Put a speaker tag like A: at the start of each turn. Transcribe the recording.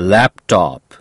A: laptop.